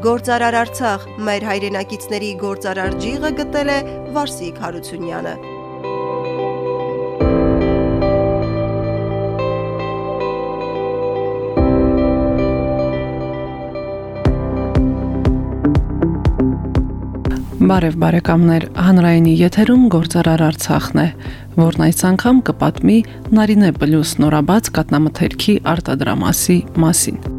Գործարար Արցախ մեր հայրենակիցների գործարար ջիղը գտել է Վարսիկ Հարությունյանը Բարև բարեկամներ, հանրայինի եթերում գործարար Արցախն է, որն այս անգամ կպատմի Նարինե Պլյուս նորաբաց կատնամթերքի արտադրամասի մասին։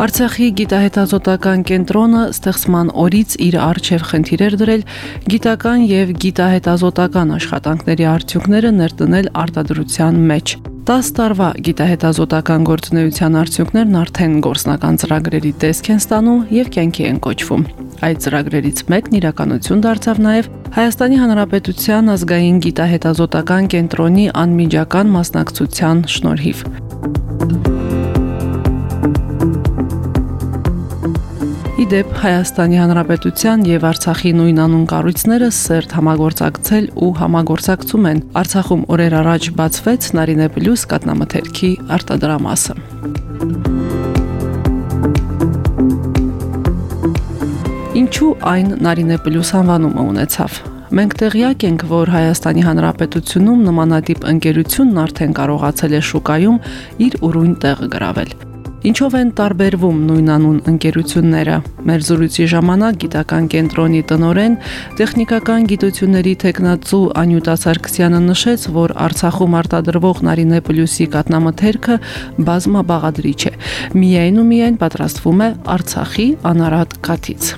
Արցախի գիտահետազոտական կենտրոնը ստեղծման օրից իր արչև խնդիրեր դրել գիտական եւ գիտահետազոտական աշխատանքների արդյունքները ներդնել արտադրության մեջ։ 10 տարվա գիտահետազոտական գործունեության արդյունքներն արդեն գործնական ծրագրերի տեսք են ստանում եւ կյանքի են կոչվում։ Այդ ծրագրերից մեկն իրականություն դարձավ նաև Հայաստանի Հանրապետության ազգային գիտահետազոտական կենտրոնի անմիջական մասնակցության շնորհիվ։ Իդեպ Հայաստանի Հանրապետության եւ Արցախի նույնանուն կառույցները սերտ համագործակցել ու համագործակցում են։ Արցախում օրեր առաջ բացվեց Նարինե Պլյուս կատնամթերքի արտադրամասը։ Ինչու այն Նարինե Պլյուս անվանումը ունեցավ։ Մենք տեղյակ ենք, որ Հայաստանի Հանրապետությունում նմանատիպ ընկերությունն արդեն կարողացել է շուկայում իր ուրույն տեղը գրավել։ Ինչով են տարբերվում նույնանուն ընկերությունները։ Մեր զրույցի ժամանակ գիտական կենտրոնի տնորեն տեխնիկական գիտությունների տեխնացու Անյուտա Սարգսյանը նշեց, որ Արցախում արտադրվող Նարինե Պլյուսի կատնամթերքը բազմաբաղադրիչ է։ Միայն ու միայն պատրաստվում է Արցախի անարատ կաթից։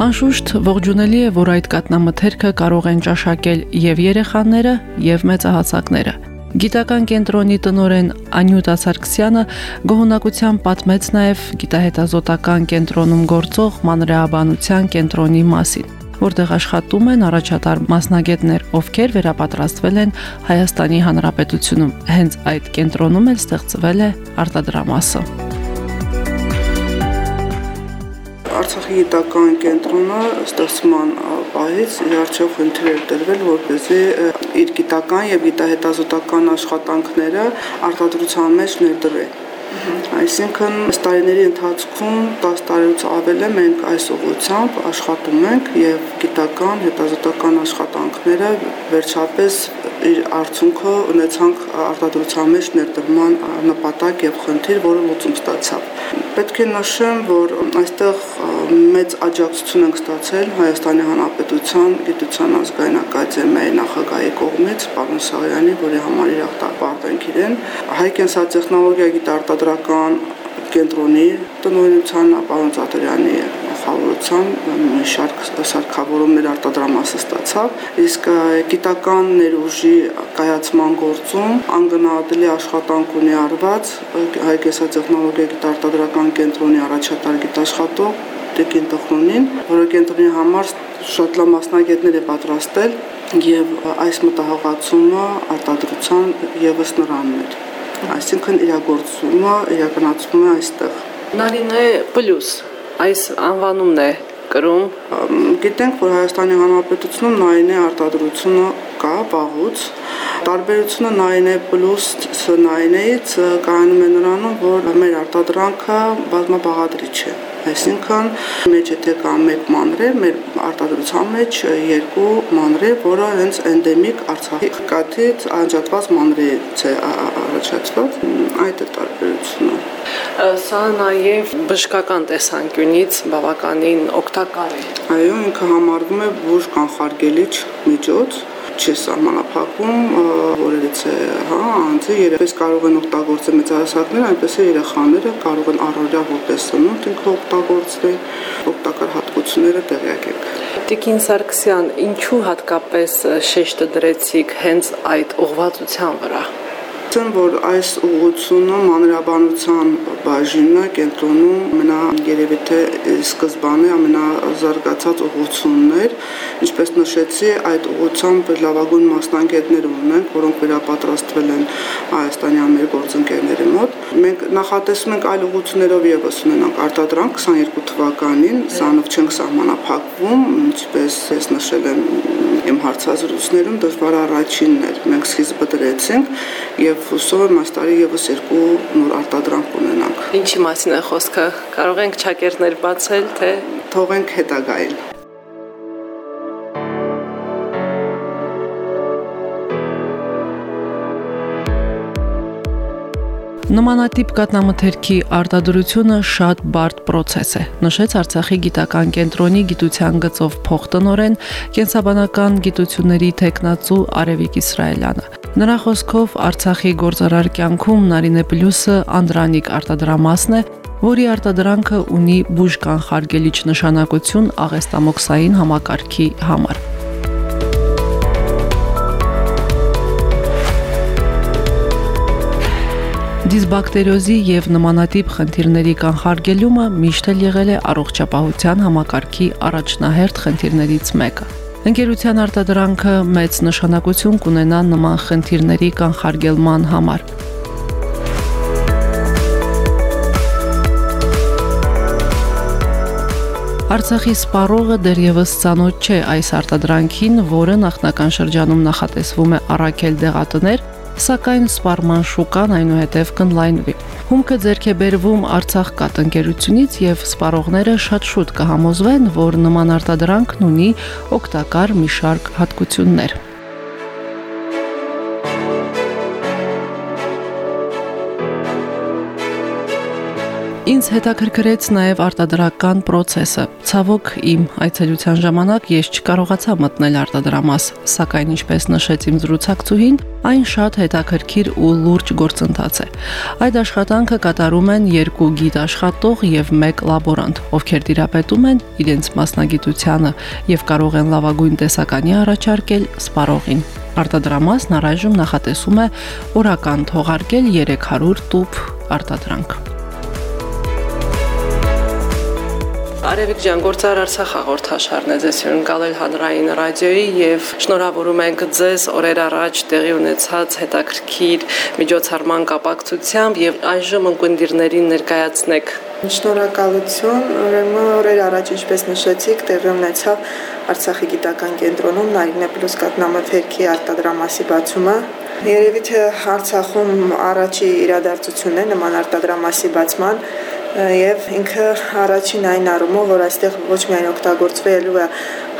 Անշուշտ ողջունելի է, որ այդ կատնամթերքը կարող են ճաշակել եւ երեխաները, եւ մեծահասակները։ Գիտական կենտրոնի տնորեն Անյուտա Սարգսյանը գոհունակությամբ պատմեց նաև գիտահետազոտական կենտրոնում գործող մանրեաբանության կենտրոնի մասին, որտեղ աշխատում են առաջատար մասնագետներ, ովքեր վերապատրաստվել են Հայաստանի Հանրապետությունում։ Հենց այդ կենտրոնում էլ ստեղծվել է արտադրամասը։ Արցախի գիտական կենտրոնը ստեղծման պահից իր արժեվ խնդիր էր դրվել, որպեսզի իր գիտական եւ գիտահետազոտական աշխատանքները արտադրության մեջ ներդրի։ Այսինքն տարիների ընթացքում 10 տարուց ավել է մենք այս ուղղությամբ աշխատում ենք եւ գիտական հետազոտական աշխատանքները վերջապես իր արդյունքը ունեցանք արտադրության մեջ ներդրման նպատակ եւ խնդիր, որը լուծում ստացավ։ Պետք է նշեմ, որ այստեղ մեծ աջակցություն ենք ստացել Հայաստանի Հանրապետության Գիտության ազգային ակադեմիայի նախագահի կողմից, պարոն Սարյանի, որի համար իրավ տապարտենք իրեն, հայ կենսատեխնոլոգիա գիտարտադրական կենտրոնի տնօրինության պարոն Ծատուրյանի գլխավորությամբ մի շարք սարքավորումներ արտադրամասը ստացավ, իսկ գիտական ներուժի կայացման գործում անգնահատելի աշխատանք ունի արված հայ կենսատեխնոլոգիա գիտարտադրական կենտրոնի առաջատար գիտաշխատող Տեկին Տխնունին, որը կենտրոնի համար շատ լավ մասնագետներ է պատրաստել եւ այս մտահղացումը արտադրության եւս նրանն էր։ Այսինքն իրագործումը իրականացվում է այստեղ։ Նարինե պլյուս այս անվանումն է կրում։ Գիտենք, որ Հայաստանի Հանրապետությունում նայինե արտադրությունը կա վաղուց։ Տարբերությունը նայինե պլյուս նայինեից կայանում է նրանում, որ մեր արտադրանքը բազմաբաղադրիչ է Այսինքն մեջ եթե կա մեկ մանրե, մեր արտադրության մեջ երկու մանրե, որը հենց էնդեմիկ Արցախի կաթից անջատված մանրեից է առաջացված, այդ է տարբերությունը։ Սա նաև բժշկական տեսանկյունից բավականին օգտակար է։ Այո, ինքը համարվում է ոչ կանխարգելիչ միջոց, չի սահմանափակում, որերից է, հա, անձը երբես կարող են օգտագործել մեծահասակները, այնպես է երեխաները կարող են առօրյա որպես սնունդ ինքը օգտագործել, օգտակար հատկությունները տեղյակ եք։ Տիկին Սարգսյան, ինչու հատկապես շեշտը դրեցիք հենց այդ ուղղվածության վրա։ Ասեմ, որ այս ուղղությունը մանրաբանության բաժինը կենտրոնում ամենա երևի թե սկզբանը ամենազարգացած ուղղությունն էր, ինչպես նշեցի, այդ ուղղությամբ լավագույն մասնագետներ ունենք, որոնք վերապատրաստվել են Հայաստանի ամեր գործընկերների մոտ։ Մենք նախատեսում ենք այլ ուղղություններով եւս ունենանք արտադրանք 22 թվականին, սրանով չենք սահմանափակվում, ինչպես ես նշել եմ իմ հարցազրույցներում դժվար առաջինն էր։ Մենք սկիզբը դրեցինք եւ հուսով եմ այս տարի եւս երկու նոր արտադրանք ունենանք։ Ինչի մասին է խոսքը։ Կարող ենք ճակերտներ բացել, թե թողենք հետագայել։ Նմանատիպ կատնամթերքի արտադրությունը շատ բարդ process է, նշեց Արցախի գիտական կենտրոնի գիտության գծով փոխտնօրեն կենսաբանական գիտությունների տեխնացու Արևիկ Իսրայելյանը։ Նրա խոսքով Արցախի գործարար կյանքում Նարինե Պլյուսը անդրանիկ արտադրամասն է, որի արտադրանքը ունի բուժ կանխարգելիչ նշանակություն աղեստամոքսային համակարգի համար։ Դիսբակտերիոզի եւ նմանատիպ խնդիրների կանխարգելումը միշտ էլ եղել է առողջապահության համակարգի առաջնահերթ խնդիրներից մեկը։ Ընկերության արտադրանքը մեծ նշանակություն կունենա նման խնդիրների կանխարգելման համար։ Արցախի սպառողը դեռևս ցանոթ չէ այս արտադրանքին, որը նախնական շրջանում նախատեսվում է առաքել դեղատներ, սակայն սպարման շուկան այնուհետև կնլայնվի։ Հումքը ձեռք է բերվում Արցախ կատ ընկերությունից եւ սպառողները շատ շուտ կհամոզվեն, որ նման արտադրանքն ունի օգտակար մի շարք հատկություններ։ Ինձ հետաքրքրեց նաև արտադրական process-ը։ Ցավոք իմ այցելության ժամանակ ես չկարողացա մտնել արտադրամաս, սակայն ինչպես նշեց իմ զրուցակցուհին, այն շատ հետաքրքիր ու լուրջ գործընթաց է։ Այդ աշխատանքը կատարում են երկու գիտ աշխատող եւ մեկ լաբորանտ, ովքեր դիրապետում են իրենց մասնագիտությանը եւ կարող են լավագույն տեսականի առաջարկել սպառողին։ Արտադրամասն առայժմ նախատեսում է օրական թողարկել 300 տուփ արտադրանք։ Արևիկ ջան, գործար Արցախ հաղորդաշարն է ձեզ հյուրընկալել հանրային ռադիոյի եւ շնորհավորում ենք ձեզ օրեր առաջ տեղի ունեցած հետաքրքիր միջոցառման կապակցությամբ եւ այժմ ընկերներին ներկայացնեք Շնորհակալություն։ Ուրեմն օրեր առաջ ինչպես նշեցիք, տեղի ունեցավ Արցախի գիտական կենտրոնում Նարինե պլյուս կատնամթերքի արտադրամասի բացումը։ Երևի թե Արցախում առաջի իրադարձությունն է նման արտադրամասի բացման եւ ինքը առաջին այն առումով, որ այստեղ ոչ միայն օգտագործվելու է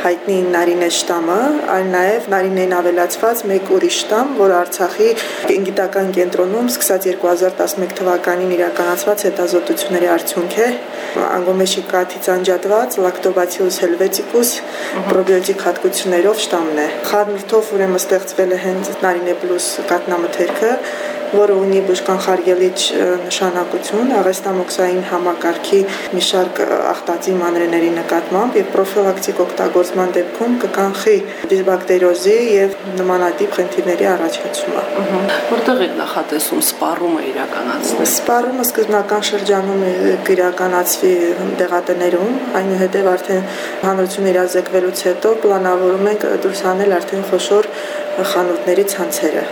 հայտնի Նարինե շտամը, այլ նաև Նարինեն ավելացված մեկ ուրիշ շտամ, որ Արցախի գիտական կենտրոնում սկսած 2011 թվականին իրականացված հետազոտությունների արդյունք է։ Անգոմեշի կաթից անջատված Lactobacillus helveticus պրոբիոտիկ հատկություններով շտամն է։ Խառնուրդով ուրեմն ստեղծվել է հենց Նարինե պլյուս կատնամթերքը, որը ունի բուժկանխարգելիչ նշանակություն աղեստամոքսային համակարգի մի շարք ախտածի մանրեների նկատմամբ եւ պրոֆիլակտիկ օգտագործման դեպքում կկանխի դիսբակտերիոզի եւ նմանատիպ խնդիրների առաջացումը։ Որտեղ է նախատեսում սպառումը իրականացնել։ Սպառումը սկզբնական շրջանում կիրականացվի դեղատներում, այնուհետև արդեն հանրությունը իրազեկվելուց հետո պլանավորում ենք դուրս հանել արդեն խոշոր խանութների ցանցերը։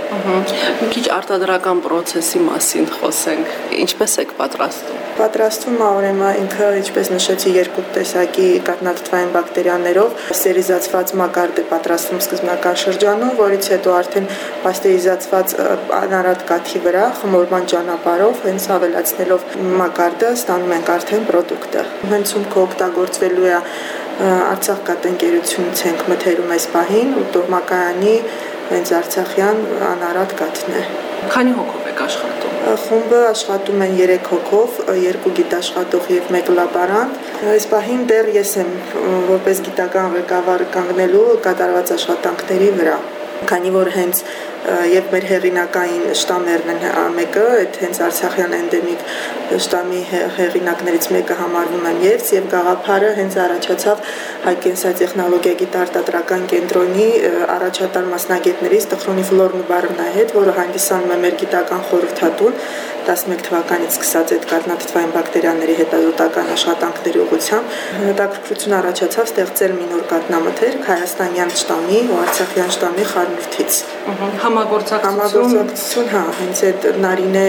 Մի քիչ արտադրական process-ի մասին խոսենք։ Ինչպես եք պատրաստում։ Պատրաստվում է ուրեմն ինքը, ինչպես նշեցի, երկու տեսակի կատնաթթվային բակտերիաներով սերիզացված մակարդ է պատրաստվում սկզբնական շրջանում, որից հետո արդեն պաստերիզացված անարատ կաթի վրա խմորման ճանապարհով հենց ավելացնելով մակարդը ստանում ենք արդեն ապրանքը։ Հենց ում կօգտագործվելու է Արցախ կատնկերությունից ենք մթերում այս պահին ու տոհմակայանի հենց Արցախյան անարատ կաթն է։ Քանի հոգով եք աշխատում։ Խումբը աշխատում են 3 հոգով, 2 գիտաշխատող եւ 1 լաբորանտ։ Այս պահին դեռ ես եմ որպես գիտական ղեկավար կանգնելու կատարված աշխատանքների վրա քանի որ հենց եւ մեր հեղինակային շտամերն են մեկը, այդ հենց Արցախյան էնդեմիկ շտամի հեղինակներից մեկը համարվում եմ ես եւ գաղափարը հենց առաջացավ հայկենսատեխնոլոգիա գիտարտադրական կենտրոնի առաջատար մասնագետներից Տխրունի Ֆլորնուբարնայի հետ, որը հանդիսանում է մեր գիտական խորհրդատուն 11 թվականից սկսած այդ կառնաթթվային բակտերիաների հետազոտական աշխատանքների ուղղությամբ հետաքրքրություն առաջացավ ստեղծել մի նոր կատնամթերք հայաստանյան շտամի ու արցախյան շտամի խառնուրդից։ Համագործակցություն համագործակցություն, հա, հենց այդ Նարինե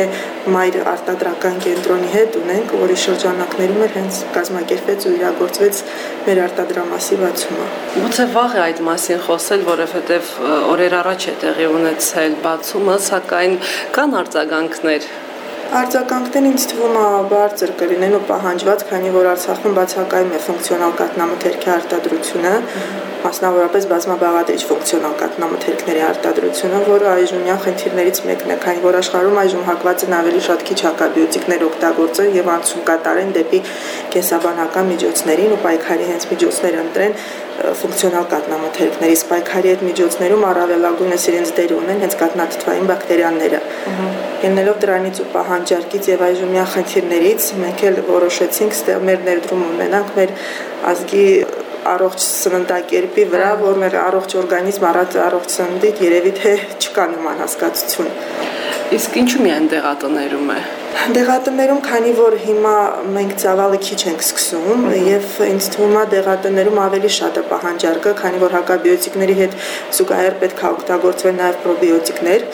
մայր արտադրական կենտրոնի հետ ունենք, որի շրջանակներում էր հենց կազմակերպեց ու իրագործվեց մեր արտադրամասի բացումը։ Գուցե վաղ է այդ մասին խոսել, որովհետև օրեր առաջ է տեղի ունեցել բացումը, սակայն կան արձագանքներ Արձագանքները ինձ թվում է բարձր կլինեն ու պահանջված, քանի որ Արցախում բացակայում է ֆունկցիոնալ կատնամթերքի արտադրությունը, մասնավորապես բազմաբաղադրիչ ֆունկցիոնալ կատնամթերքների արտադրությունը, որը այժմյան խնդիրներից մեկն է, քանի որ աշխարհում այժմ հակված են ավելի շատ քիչ հակաբիոտիկներ օգտագործել եւ անցում կատարեն դեպի կենսաբանական միջոցներին ու պայքարի հենց միջոցներ ընտրեն ֆունկցիոնալ կատնամթերքների սպայքարի այդ միջոցներում առավելագույնս իրենց դեր ունեն հենց կատնաթթվային բակտերիաները։ Ելնելով դրանից ու պահանջարկից եւ այժմյան խնդիրներից մենք էլ որոշեցինք ստեղ մեր ներդրում ունենանք մեր ազգի առողջ սննդակերպի վրա, որ մեր առողջ օրգանիզմ առած առողջ սննդից երևի թե չկա նման հասկացություն։ Իսկ ինչու միայն դեղատներում է։ Դեղատներում, քանի որ հիմա մենք ծավալը քիչ ենք սկսում եւ ինձ թվում է դեղատներում ավելի շատ է պահանջարկը, քանի որ հակաբիոտիկների հետ զուգահեռ պետք է օգտագործվեն նաեւ պրոբիոտիկներ,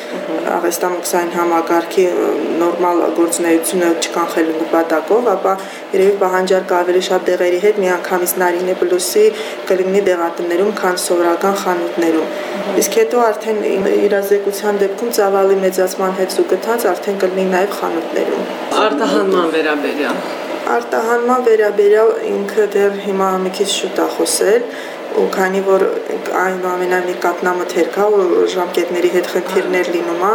աղեստամոքսային համակարգի նորմալ գործունեությունը չկանխելու նպատակով, ապա երևի պահանջարկը ավելի շատ դեղերի հետ միանգամից նարինե պլյուսի կլինի դեղատներում, քան սովորական խանութներում։ Իսկ հետո արդեն իրազեկության դեպքում ծավալի մեծացման հետ զուգընթաց արդեն կլինի նաեւ խանութներում Արտահանման վերաբերյալ արտահանման վերաբերյալ ինքը դեռ հիմա մի քիչ շուտ է խոսել ու քանի որ այնուամենայնիվ կատնամթերք է ու ժամկետների հետ խնդիրներ լինում է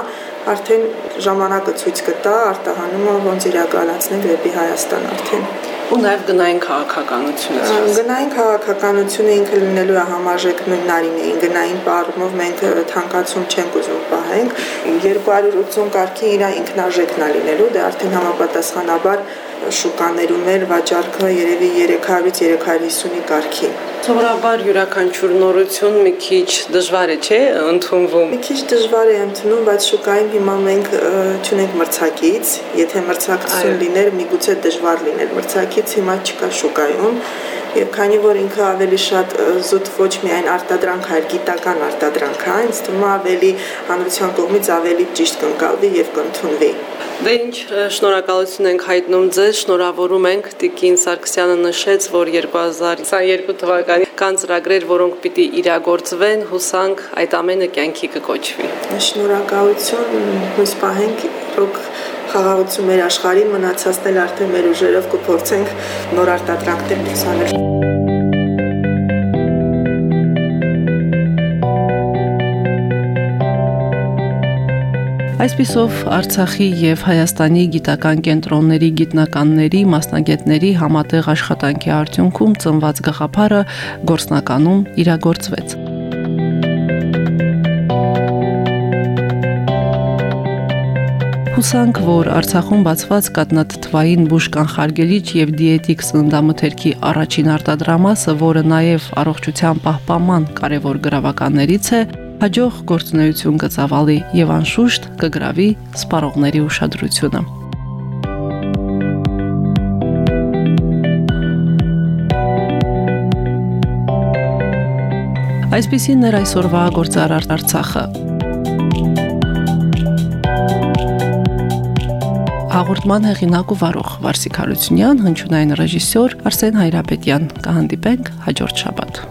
արդեն ժամանակը ցույց կտա արտահանումը ոնց իրականացնել դեպի Հայաստան արդեն ու նաև գնային քաղաքականությունը։ Գնային քաղաքականությունը ինքը լինելու է համաժեք նույն նարինեին գնային պարումով մենք թանկացում չենք ուզում պահենք 280 կարգի իր ինքնաժեքն է լինելու, դա արդեն համապատասխանաբար շուկաներում էլ վաճառքը երևի 300-ից 350-ի կարգի։ Սովորաբար յուրաքանչյուր նորություն մի քիչ դժվար է, չէ, ընդունվում։ Մի քիչ դժվար է ընդունում, բայց շուկայում հիմա մենք չունենք մրցակից, եթե մրցակցություն լիներ, միգուցե դժվար լիներ մրցակից, հիմա չկա շուկայում Եվ քանի որ ինքը ավելի շատ զուտ ոչ միայն արտադրանք, այլ գիտական արտադրանք է, ինձ թվում է ավելի հանրության կողմից ավելի ճիշտ կընկալվի եւ կընդունվի։ Դե ինչ շնորհակալություն ենք հայտնում ձեզ, շնորհավորում ենք Տիկին Սարգսյանը նշեց, որ 2022 թվականի կան ծրագրեր, որոնք պիտի իրագործվեն, հուսանք այդ ամենը կյանքի կկոչվի։ Շնորհակալություն, հույս պահենք, որ խաղաղություն մեր աշխարհին մնացածն էլ արդեն մեր ուժերով կփորձենք նոր արտադրանքներ լուսանել։ Այսպիսով Արցախի եւ Հայաստանի գիտական կենտրոնների գիտնականների, մասնագետների համատեղ աշխատանքի արդյունքում ծնված գաղափարը գործնականում իրագործվեց։ Հուսանք, որ Արցախում բացված կատնաթթվային բուժ կանխարգելիչ եւ դիետիկ սննդամթերքի առաջին արտադրամասը, որը նաեւ առողջության պահպանման կարևոր գրավականներից է, հաջող գործունեություն կծավալի եւ անշուշտ կգրավի սպառողների ուշադրությունը։ Այսպեսին էր այսօրվա գործարար Արցախը։ Հաղորդման հեղինակ ու վարող Վարսիկ Հարությունյան, հնչյունային ռեժիսոր Արսեն Հայրապետյան։ Կհանդիպենք հաջորդ շաբաթ։